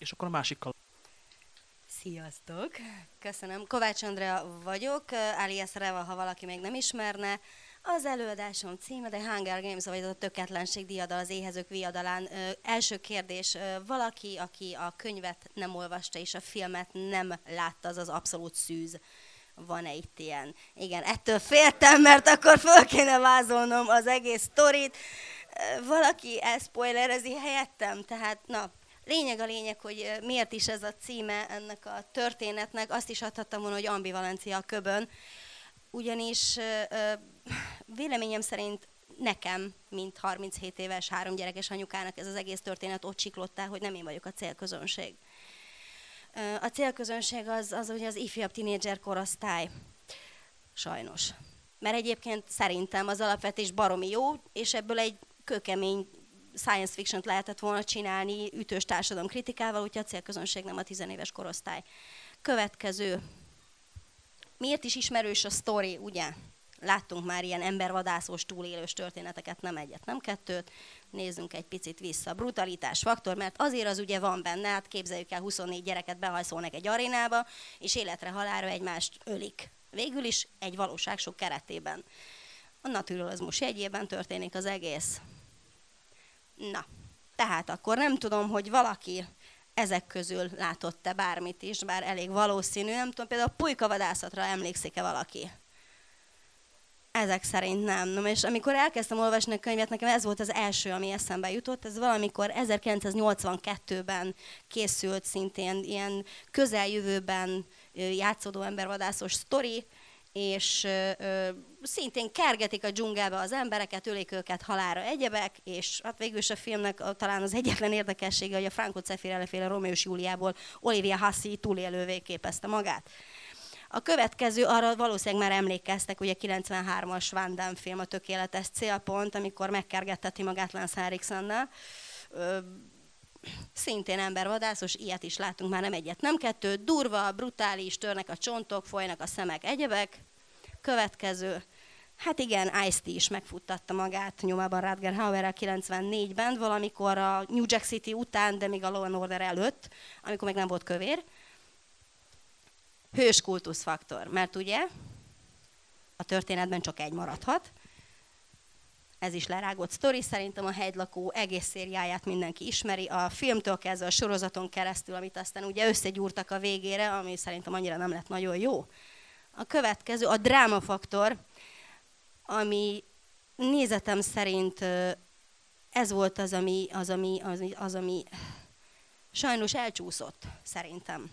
És akkor a másikkal. Sziasztok! Köszönöm. Kovács Andrea vagyok, alias Reva, ha valaki még nem ismerne. Az előadásom címe The Hunger Games, vagy a Töketlenség diadal az éhezők viadalán. Ö, első kérdés, ö, valaki, aki a könyvet nem olvasta és a filmet nem látta, az az abszolút szűz. Van-e itt ilyen? Igen, ettől féltem, mert akkor föl kéne vázolnom az egész sztorit. Ö, Valaki elspoilerezi helyettem, tehát na, Lényeg a lényeg, hogy miért is ez a címe ennek a történetnek. Azt is adhattam volna, hogy ambivalencia a köbön ugyanis véleményem szerint nekem, mint 37 éves, három gyerekes anyukának ez az egész történet ott siklott el, hogy nem én vagyok a célközönség. A célközönség az, az ugye az ifjabb tinédzser korosztály. Sajnos. Mert egyébként szerintem az alapvetés baromi jó, és ebből egy kökemény science fiction lehetett volna csinálni ütős társadalom kritikával, úgyhogy a célközönség nem a tizenéves korosztály. Következő miért is ismerős a sztori, ugye? Láttunk már ilyen embervadászós, túlélős történeteket, nem egyet, nem kettőt. Nézzünk egy picit vissza. Brutalitás faktor, mert azért az ugye van benne, hát képzeljük el, 24 gyereket behajszolnak egy arénába, és életre halára egymást ölik. Végül is egy valóság sok keretében. A naturalizmus jegyében történik az egész. Na, tehát akkor nem tudom, hogy valaki ezek közül látott-e bármit is, bár elég valószínű. Nem tudom, például a pulykavadászatra emlékszik-e valaki? Ezek szerint nem. No, és amikor elkezdtem olvasni a könyvet, nekem ez volt az első, ami eszembe jutott. Ez valamikor 1982-ben készült szintén ilyen közeljövőben játszódó embervadászos sztori, és ö, szintén kergetik a dzsungelbe az embereket, ölik őket halára egyebek, és hát végül is a filmnek talán az egyetlen érdekessége, hogy a Franco Zeffirelli féle Romeo és Júliából Olivia Hassi túlélővé képezte magát. A következő, arra valószínűleg már emlékeztek, ugye 93-as Van Damme film, a tökéletes célpont, amikor megkergetteti magát Lance Henriksennel. Szintén embervadászos, ilyet is látunk már nem egyet, nem kettő, durva, brutális, törnek a csontok, folynak a szemek, egyebek. Következő, hát igen, ice is megfuttatta magát nyomában Radger Hauer 94-ben, valamikor a New Jack City után, de még a Law and Order előtt, amikor még nem volt kövér. Hős kultuszfaktor, mert ugye a történetben csak egy maradhat, ez is lerágott sztori, szerintem a hegylakó egész szériáját mindenki ismeri, a filmtől kezdve a sorozaton keresztül, amit aztán ugye összegyúrtak a végére, ami szerintem annyira nem lett nagyon jó. A következő, a drámafaktor, ami nézetem szerint ez volt az, ami, az, ami, az, az, ami sajnos elcsúszott, szerintem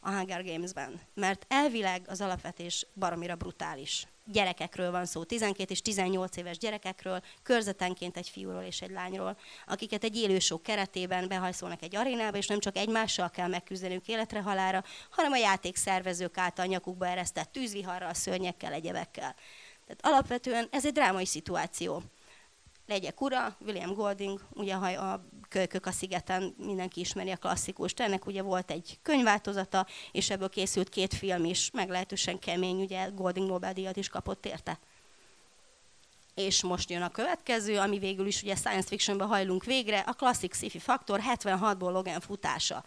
a Hunger Games-ben. Mert elvileg az alapvetés baromira brutális. Gyerekekről van szó, 12 és 18 éves gyerekekről, körzetenként egy fiúról és egy lányról, akiket egy élősó keretében behajszolnak egy arénába, és nem csak egymással kell megküzdenünk életre halára, hanem a játékszervezők által nyakukba eresztett tűzviharral, szörnyekkel, egyebekkel. Tehát alapvetően ez egy drámai szituáció. Legyek ura, William Golding, ugye a Kölykök a szigeten mindenki ismeri a klasszikust. Ennek ugye volt egy könyvváltozata, és ebből készült két film is, meglehetősen kemény, ugye Golding Nobel-díjat is kapott érte. És most jön a következő, ami végül is ugye science fictionbe hajlunk végre, a klasszik sci-fi faktor 76-ból Logan futása.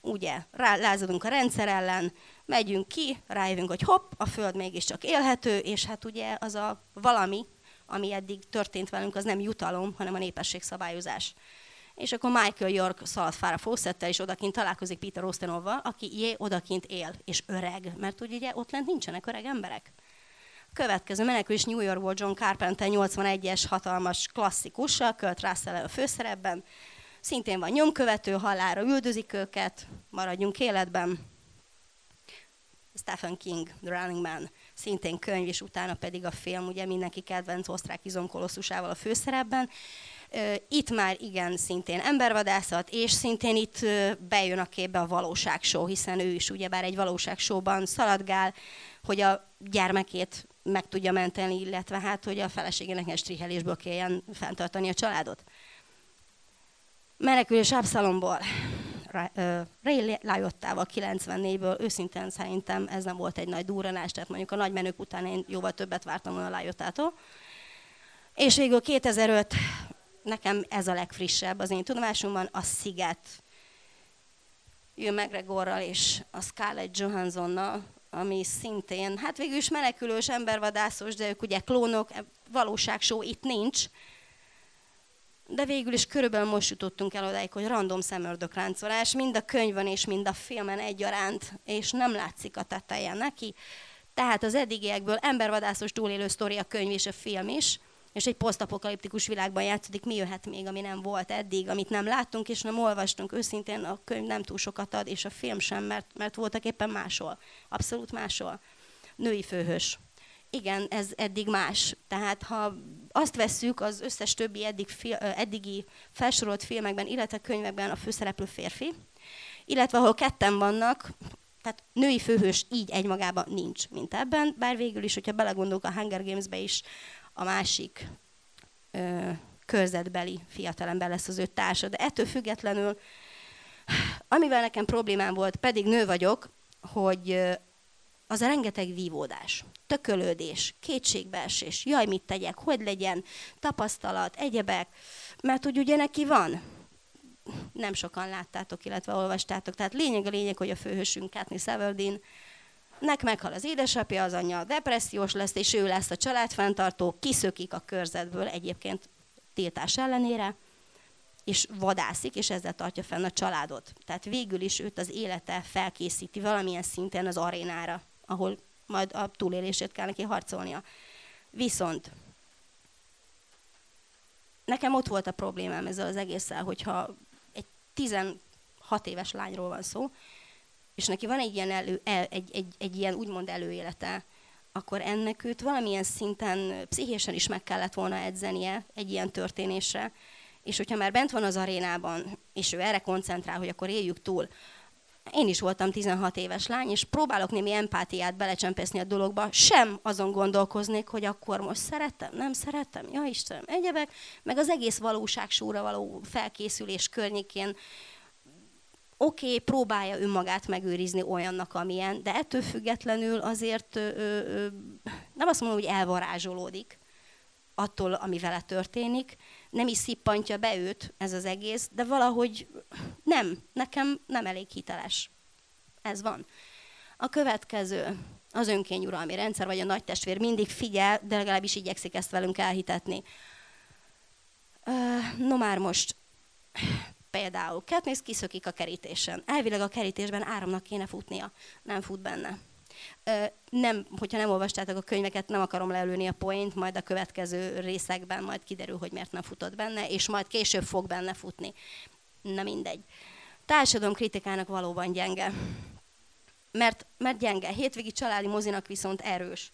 Ugye, rá, lázadunk a rendszer ellen, megyünk ki, rájövünk, hogy hopp, a Föld mégiscsak élhető, és hát ugye az a valami, ami eddig történt velünk, az nem jutalom, hanem a népességszabályozás. És akkor Michael York szaladt Farah Fawcettel, és odakint találkozik Peter Ostenovval, aki jé, odakint él, és öreg, mert ugye, ugye ott lent nincsenek öreg emberek. Következő menekülés New Yorkból John Carpenter 81-es hatalmas klasszikussal, Kurt Russell a főszerepben. Szintén van nyomkövető, halára üldözik őket, maradjunk életben. Stephen King, The Running Man, szintén könyv, és utána pedig a film, ugye mindenki kedvenc osztrák izomkolosszusával a főszerepben. Itt már igen, szintén embervadászat, és szintén itt bejön a képbe a valóságshow, hiszen ő is ugyebár egy valóságshowban szaladgál, hogy a gyermekét meg tudja menteni, illetve hát, hogy a feleségének ne strihelésből kelljen fenntartani a családot. Menekülés Absalomból. Ray Liottával 94-ből, őszintén szerintem ez nem volt egy nagy durranás, tehát mondjuk a nagy menők után én jóval többet vártam volna a Liottától. És végül 2005, nekem ez a legfrissebb az én tudomásomban, a Sziget. Hugh McGregorral és a Scarlett Johanssonnal, ami szintén, hát végül is menekülős, embervadászos, de ők ugye klónok, e, valóságsó itt nincs. De végül is körülbelül most jutottunk el odáig, hogy random szemördökláncolás, mind a könyvön és mind a filmen egyaránt, és nem látszik a teteje neki. Tehát az eddigiekből embervadászos túlélő sztori a könyv és a film is, és egy posztapokaliptikus világban játszódik, mi jöhet még, ami nem volt eddig, amit nem láttunk és nem olvastunk. Őszintén a könyv nem túl sokat ad, és a film sem, mert, mert voltak éppen máshol. Abszolút máshol. Női főhős. Igen, ez eddig más. Tehát ha azt vesszük, az összes többi eddig, eddigi felsorolt filmekben, illetve könyvekben a főszereplő férfi, illetve ahol ketten vannak, tehát női főhős így egymagában nincs, mint ebben, bár végül is, hogyha belegondolunk a Hunger Games-be is, a másik ö, körzetbeli fiatalember lesz az ő társa. De ettől függetlenül, amivel nekem problémám volt, pedig nő vagyok, hogy az a rengeteg vívódás, tökölődés, kétségbeesés, jaj, mit tegyek, hogy legyen, tapasztalat, egyebek, mert hogy ugye neki van, nem sokan láttátok, illetve olvastátok. Tehát lényeg a lényeg, hogy a főhősünk Katniss Everdeen nek meghal az édesapja, az anyja depressziós lesz, és ő lesz a családfenntartó, kiszökik a körzetből egyébként tiltás ellenére, és vadászik, és ezzel tartja fenn a családot. Tehát végül is őt az élete felkészíti valamilyen szinten az arénára, ahol majd a túlélését kell neki harcolnia. Viszont nekem ott volt a problémám ezzel az egésszel, hogyha egy 16 éves lányról van szó, és neki van egy ilyen, elő, el, egy, egy, egy ilyen úgymond előélete, akkor ennek őt valamilyen szinten pszichésen is meg kellett volna edzenie egy ilyen történésre. És hogyha már bent van az arénában, és ő erre koncentrál, hogy akkor éljük túl, én is voltam 16 éves lány, és próbálok némi empátiát belecsempészni a dologba, sem azon gondolkoznék, hogy akkor most szeretem, nem szeretem, ja Istenem, egyebek, meg az egész valóságsúra való felkészülés környékén oké, okay, próbálja önmagát megőrizni olyannak, amilyen, de ettől függetlenül azért ö, ö, nem azt mondom, hogy elvarázsolódik attól, ami vele történik, nem is szippantja be őt ez az egész, de valahogy nem, nekem nem elég hiteles. Ez van. A következő, az önkényuralmi rendszer, vagy a nagy testvér mindig figyel, de legalábbis igyekszik ezt velünk elhitetni. No már most Például Katniss kiszökik a kerítésen. Elvileg a kerítésben áramnak kéne futnia. Nem fut benne. Ö, nem, hogyha nem olvastátok a könyveket, nem akarom leülni a point, majd a következő részekben majd kiderül, hogy miért nem futott benne, és majd később fog benne futni. Na mindegy. Társadalom kritikának valóban gyenge. Mert, mert gyenge. Hétvégi családi mozinak viszont erős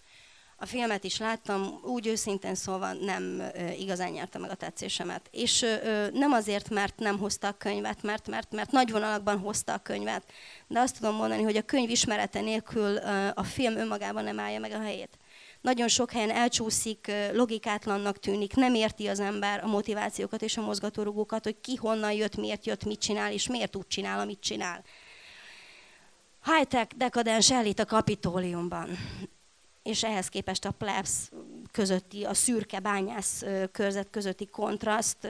a filmet is láttam, úgy őszintén szóval nem igazán nyerte meg a tetszésemet. És nem azért, mert nem hozta a könyvet, mert, mert, mert nagy vonalakban hozta a könyvet, de azt tudom mondani, hogy a könyv ismerete nélkül a film önmagában nem állja meg a helyét. Nagyon sok helyen elcsúszik, logikátlannak tűnik, nem érti az ember a motivációkat és a mozgatórugókat, hogy ki honnan jött, miért jött, mit csinál, és miért úgy csinál, amit csinál. High-tech dekadens elit a kapitóliumban és ehhez képest a plebs közötti, a szürke bányász körzet közötti kontraszt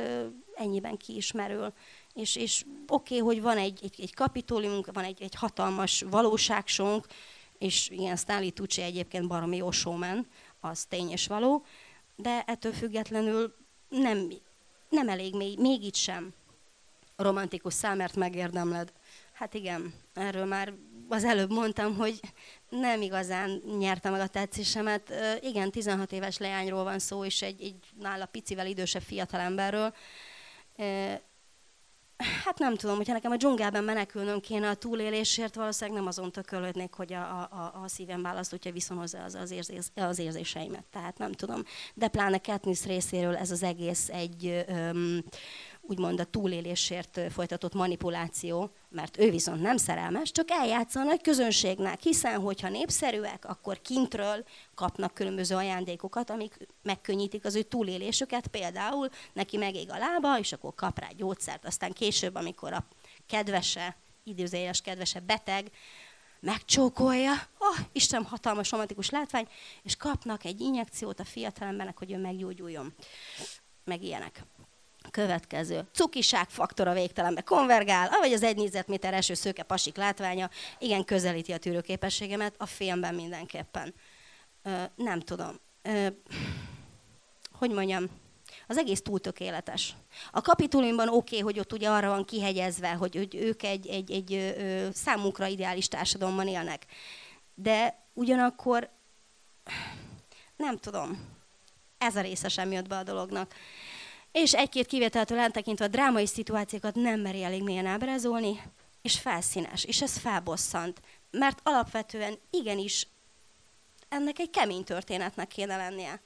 ennyiben kiismerül. És, és oké, okay, hogy van egy, egy, egy kapitóliumunk, van egy, egy hatalmas valóságsónk, és ilyen Stanley Tucci egyébként baromi showman, az tény és való, de ettől függetlenül nem, nem elég, még, még itt sem romantikus számert megérdemled. Hát igen, erről már az előbb mondtam, hogy nem igazán nyerte meg a tetszésemet. Igen, 16 éves leányról van szó, és egy, egy nála picivel idősebb fiatalemberről. Hát nem tudom, hogyha nekem a dzsungelben menekülnöm kéne a túlélésért, valószínűleg nem azon tökölődnék, hogy a, a, a szívem választja viszonozza az, az, érzés, az érzéseimet. Tehát nem tudom. De pláne Katniss részéről ez az egész egy... Um, úgymond a túlélésért folytatott manipuláció, mert ő viszont nem szerelmes, csak eljátsza a nagy közönségnek, hiszen hogyha népszerűek, akkor kintről kapnak különböző ajándékokat, amik megkönnyítik az ő túlélésüket, például neki megég a lába, és akkor kap rá gyógyszert, aztán később, amikor a kedvese, időzéles kedvese beteg, megcsókolja, oh, Isten hatalmas romantikus látvány, és kapnak egy injekciót a fiatalembernek, hogy ő meggyógyuljon. Meg ilyenek. Következő. Cukiság faktora végtelenbe konvergál, ahogy az egy négyzetméter eső szőke pasik látványa, igen, közelíti a tűrőképességemet, a filmben mindenképpen. Ö, nem tudom. Ö, hogy mondjam, az egész túl tökéletes. A kapituliumban oké, okay, hogy ott ugye arra van kihegyezve, hogy, hogy ők egy, egy, egy ö, számukra ideális társadalomban élnek. De ugyanakkor nem tudom, ez a része sem jött be a dolognak. És egy-két kivételtől eltekintve a drámai szituációkat nem meri elég mélyen ábrázolni, és felszínes, és ez felbosszant. Mert alapvetően igenis ennek egy kemény történetnek kéne lennie.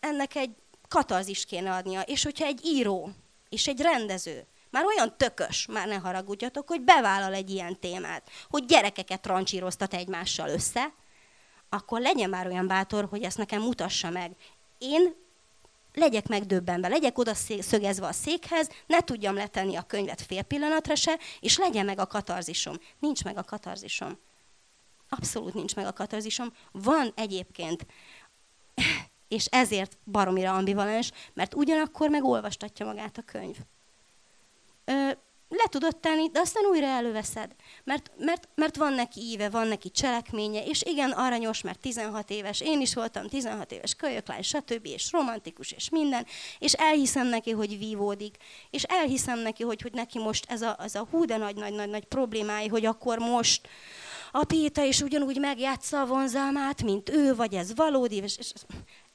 Ennek egy katarzist kéne adnia. És hogyha egy író és egy rendező már olyan tökös, már ne haragudjatok, hogy bevállal egy ilyen témát, hogy gyerekeket trancsíroztat egymással össze, akkor legyen már olyan bátor, hogy ezt nekem mutassa meg. Én legyek megdöbbenve, legyek oda szögezve a székhez, ne tudjam letenni a könyvet fél pillanatra se, és legyen meg a katarzisom. Nincs meg a katarzisom. Abszolút nincs meg a katarzisom. Van egyébként, és ezért baromira ambivalens, mert ugyanakkor meg olvastatja magát a könyv. Le tudod tenni, de aztán újra előveszed. Mert, mert, mert van neki íve, van neki cselekménye, és igen, aranyos, mert 16 éves, én is voltam 16 éves kölyöklány, stb., és romantikus, és minden, és elhiszem neki, hogy vívódik, és elhiszem neki, hogy, hogy neki most ez a, ez a hú de nagy-nagy-nagy problémái, hogy akkor most a Péta is ugyanúgy megjátsza a vonzalmát, mint ő, vagy ez valódi, és, és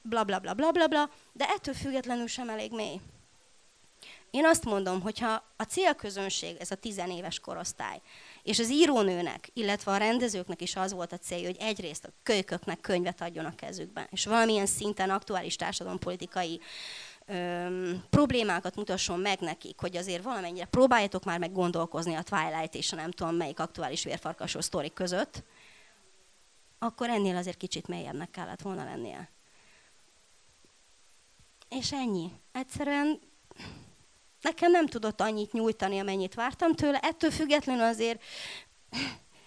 bla bla bla bla bla bla, de ettől függetlenül sem elég mély. Én azt mondom, hogyha a célközönség, ez a tizenéves korosztály, és az írónőnek, illetve a rendezőknek is az volt a célja, hogy egyrészt a kölyköknek könyvet adjon a kezükben, és valamilyen szinten aktuális társadalompolitikai öm, problémákat mutasson meg nekik, hogy azért valamennyire próbáljatok már meg gondolkozni a Twilight és a nem tudom melyik aktuális vérfarkasó sztori között, akkor ennél azért kicsit mélyebbnek kellett volna lennie. És ennyi. Egyszerűen nekem nem tudott annyit nyújtani, amennyit vártam tőle. Ettől függetlenül azért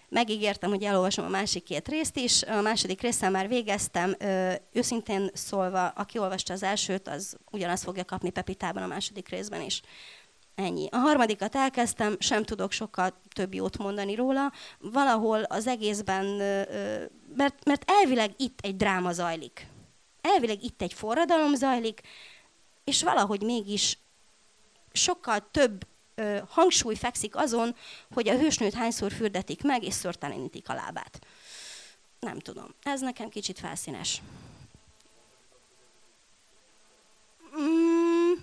megígértem, hogy elolvasom a másik két részt is. A második részen már végeztem. Ö, őszintén szólva, aki olvasta az elsőt, az ugyanazt fogja kapni Pepitában a második részben is. Ennyi. A harmadikat elkezdtem, sem tudok sokkal több jót mondani róla. Valahol az egészben, mert, mert elvileg itt egy dráma zajlik. Elvileg itt egy forradalom zajlik, és valahogy mégis sokkal több ö, hangsúly fekszik azon, hogy a hősnőt hányszor fürdetik meg, és szörtelenítik a lábát. Nem tudom. Ez nekem kicsit felszínes. Mm,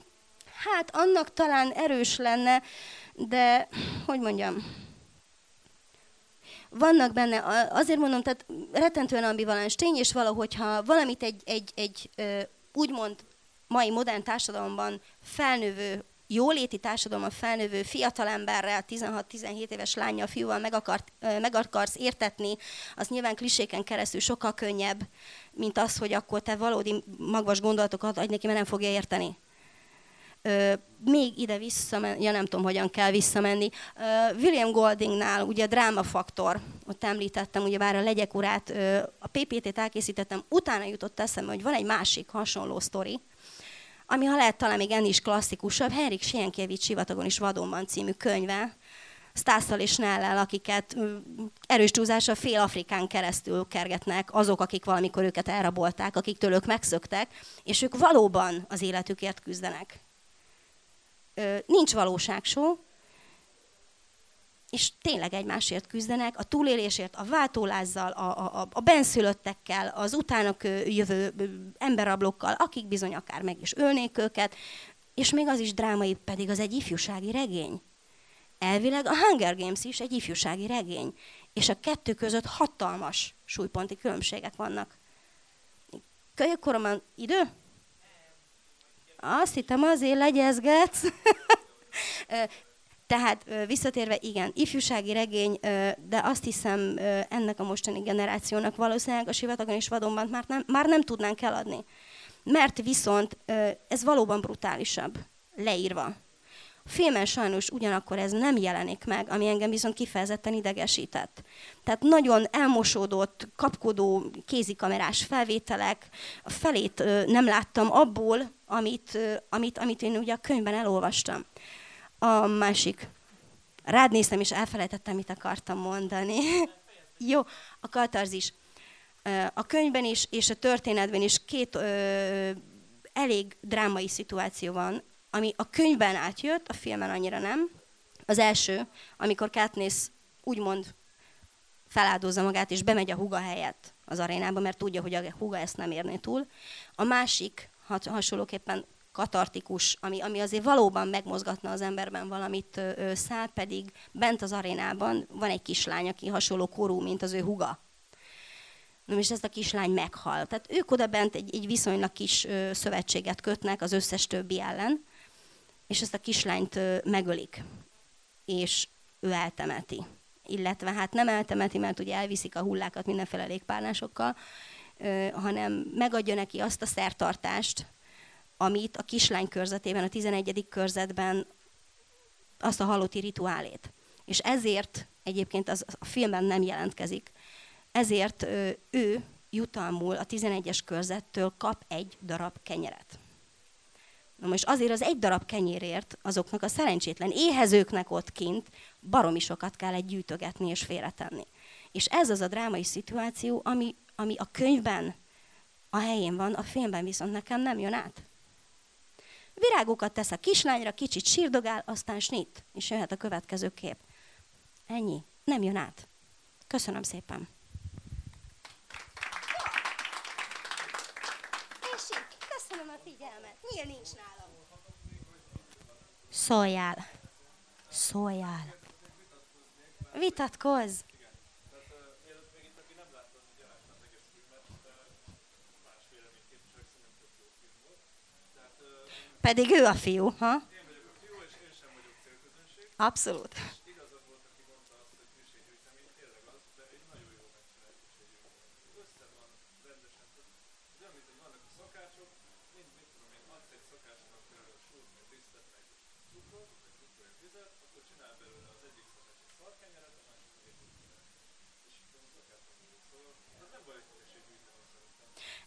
hát annak talán erős lenne, de hogy mondjam, vannak benne, azért mondom, tehát rettentően ambivalens tény, és valahogyha valamit egy, egy, egy úgymond mai modern társadalomban felnővő jóléti társadalomban felnövő fiatalemberrel, 16-17 éves lánya, fiúval meg, akart, meg akarsz értetni, az nyilván kliséken keresztül sokkal könnyebb, mint az, hogy akkor te valódi magvas gondolatokat adj neki, mert nem fogja érteni. Ö, még ide visszamenni, ja nem tudom, hogyan kell visszamenni. Ö, William Goldingnál ugye drámafaktor, ott említettem, ugye bár a legyek urát, ö, a PPT-t elkészítettem, utána jutott eszembe, hogy van egy másik hasonló sztori, ami ha lehet talán még ennél is klasszikusabb, Henrik Sienkiewicz Sivatagon is vadonban című könyve, Stásszal és Nellel, akiket erős túlzással fél Afrikán keresztül kergetnek azok, akik valamikor őket elrabolták, akiktől ők megszöktek, és ők valóban az életükért küzdenek. Nincs valóságsó, és tényleg egymásért küzdenek, a túlélésért, a váltólázzal, a, a, a benszülöttekkel, az utánok jövő emberrablókkal, akik bizony akár meg is ölnék őket, és még az is drámai, pedig az egy ifjúsági regény. Elvileg a Hunger Games is egy ifjúsági regény, és a kettő között hatalmas súlyponti különbségek vannak. Kölyökkoromban idő? Azt hittem azért legyezgetsz. Tehát visszatérve, igen, ifjúsági regény, de azt hiszem ennek a mostani generációnak valószínűleg a sivatagon és vadonban már nem, már nem tudnánk eladni. Mert viszont ez valóban brutálisabb, leírva. filmen sajnos ugyanakkor ez nem jelenik meg, ami engem viszont kifejezetten idegesített. Tehát nagyon elmosódott, kapkodó kézikamerás felvételek, a felét nem láttam abból, amit, amit, amit én ugye a könyvben elolvastam. A másik. Rád néztem, és elfelejtettem, mit akartam mondani. Jó, a katarzis. A könyvben is, és a történetben is két ö, elég drámai szituáció van, ami a könyvben átjött, a filmen annyira nem. Az első, amikor Katniss úgymond feláldozza magát, és bemegy a huga helyett az arénába, mert tudja, hogy a huga ezt nem érné túl. A másik, hasonlóképpen katartikus, ami, ami azért valóban megmozgatna az emberben valamit, ö, száll, pedig bent az arénában van egy kislány, aki hasonló korú, mint az ő huga. Na és ezt a kislány meghal. Tehát ők oda bent egy, egy viszonylag kis szövetséget kötnek az összes többi ellen, és ezt a kislányt ö, megölik, és ő eltemeti. Illetve hát nem eltemeti, mert ugye elviszik a hullákat mindenféle légpárnásokkal, hanem megadja neki azt a szertartást, amit a kislány körzetében, a 11. körzetben azt a halotti rituálét. És ezért egyébként az a filmben nem jelentkezik, ezért ő jutalmul a 11-es körzettől kap egy darab kenyeret. Na most azért az egy darab kenyérért azoknak a szerencsétlen éhezőknek ott kint baromi sokat kell egy gyűjtögetni és félretenni. És ez az a drámai szituáció, ami, ami a könyvben a helyén van, a filmben viszont nekem nem jön át. Virágokat tesz a kislányra, kicsit sírdogál, aztán snit, és jöhet a következő kép. Ennyi. Nem jön át. Köszönöm szépen. Köszönöm a figyelmet. Nyíl nincs nálam. Szóljál. Szóljál. Vitatkozz. Pedig ő a fiú, ha? Abszolút.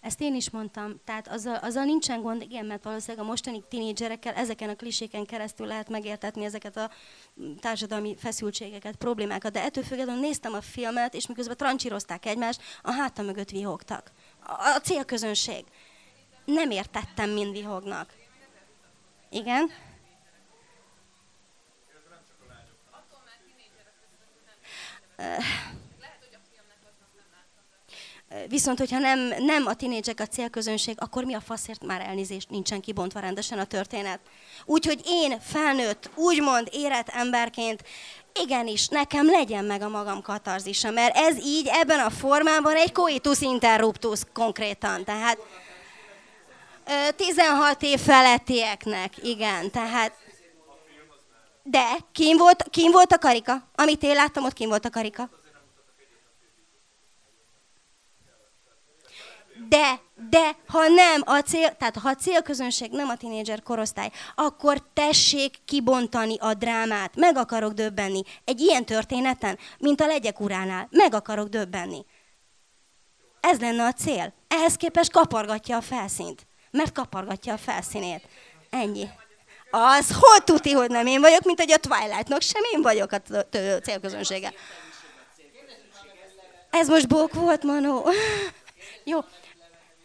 Ezt én is mondtam, tehát azzal, azzal nincsen gond, igen, mert valószínűleg a mostani tinédzserekkel ezeken a kliséken keresztül lehet megértetni ezeket a társadalmi feszültségeket, problémákat, de ettől függetlenül néztem a filmet, és miközben trancsírozták egymást, a hátam mögött vihogtak. A, a célközönség. Nem értettem, mind vihognak. Igen? Uh, Viszont, hogyha nem, nem a tinédzsek a célközönség, akkor mi a faszért már elnézést nincsen kibontva rendesen a történet. Úgyhogy én felnőtt, úgymond érett emberként, igenis, nekem legyen meg a magam katarzisa, mert ez így ebben a formában egy coitus interruptus konkrétan. Tehát 16 év felettieknek, igen, tehát de, kim volt, kim volt a karika? Amit én láttam, ott kim volt a karika. De, de, ha nem a cél, tehát ha a célközönség nem a tinédzser korosztály, akkor tessék kibontani a drámát. Meg akarok döbbenni. Egy ilyen történeten, mint a legyek uránál, meg akarok döbbenni. Ez lenne a cél. Ehhez képest kapargatja a felszínt. Mert kapargatja a felszínét. Ennyi. Az hol tuti, hogy nem én vagyok, mint hogy a Twilightnak sem én vagyok a célközönsége. Ez most bók volt, Manó. Jó,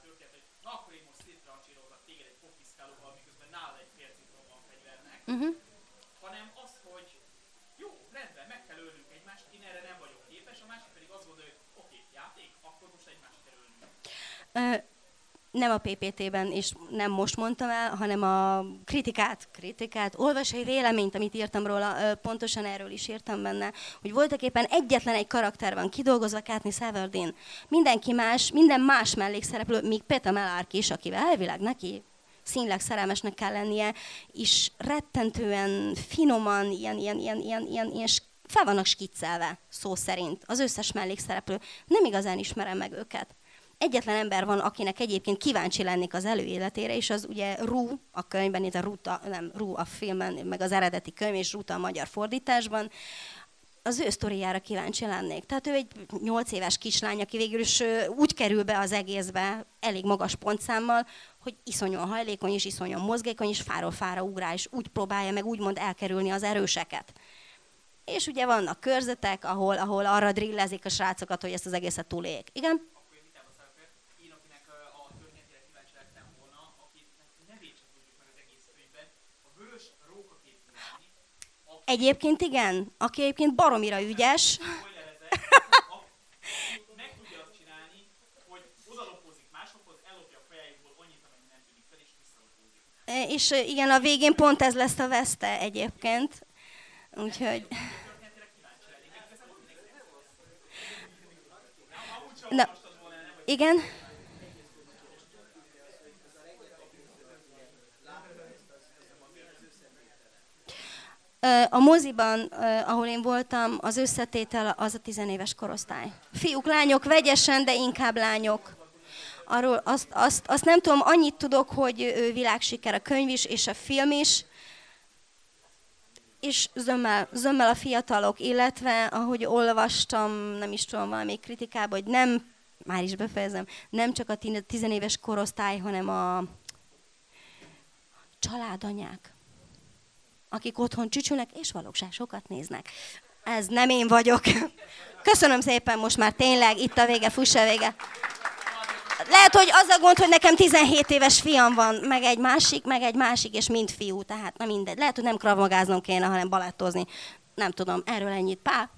belekötni, hogy mi nem tudjuk, hogy ki a célközönség, mert mondanék egy öljük egymást, csak egy akartam mondani. Igen, tehát uh-huh. hanem az, hogy jó, rendben, meg kell ölnünk egymást, én erre nem vagyok képes, a másik pedig azt gondolja, hogy oké, okay, játék, akkor most egymást kell ölnünk. Nem a PPT-ben, és nem most mondtam el, hanem a kritikát, kritikát, olvasói véleményt, amit írtam róla, pontosan erről is írtam benne, hogy voltak éppen egyetlen egy karakter van kidolgozva, Katniss Everdeen. Mindenki más, minden más mellékszereplő, még Peter Mellark is, akivel elvileg neki színleg szerelmesnek kell lennie, és rettentően finoman, ilyen, ilyen, ilyen, ilyen, ilyen, ilyen fel vannak skiccelve, szó szerint, az összes mellékszereplő. Nem igazán ismerem meg őket egyetlen ember van, akinek egyébként kíváncsi lennék az előéletére, és az ugye Ru a könyvben, itt a Ruta, nem, Ru a filmben, meg az eredeti könyv, és Ruta a magyar fordításban, az ő sztoriára kíváncsi lennék. Tehát ő egy nyolc éves kislány, aki végül is úgy kerül be az egészbe, elég magas pontszámmal, hogy iszonyan hajlékony, és iszonyan mozgékony, és fáról fára ugrál, és úgy próbálja meg úgymond elkerülni az erőseket. És ugye vannak körzetek, ahol, ahol arra drillezik a srácokat, hogy ezt az egészet túléljék. Igen? Egyébként igen, aki egyébként baromira ügyes. És igen, a végén pont ez lesz a veszte egyébként. Úgyhogy... Na, igen? A moziban, ahol én voltam, az összetétel az a tizenéves korosztály. Fiúk, lányok, vegyesen, de inkább lányok. Arról azt, azt, azt nem tudom, annyit tudok, hogy világsiker a könyv is, és a film is, és zömmel, zömmel a fiatalok, illetve ahogy olvastam, nem is tudom, valami kritikában, hogy nem, már is befejezem, nem csak a tizenéves korosztály, hanem a családanyák akik otthon csücsülnek, és valóságokat néznek. Ez nem én vagyok. Köszönöm szépen, most már tényleg, itt a vége, fussa a vége. Lehet, hogy az a gond, hogy nekem 17 éves fiam van, meg egy másik, meg egy másik, és mind fiú, tehát na mindegy. Lehet, hogy nem kravmagáznom kéne, hanem balettozni. Nem tudom, erről ennyit. Pá!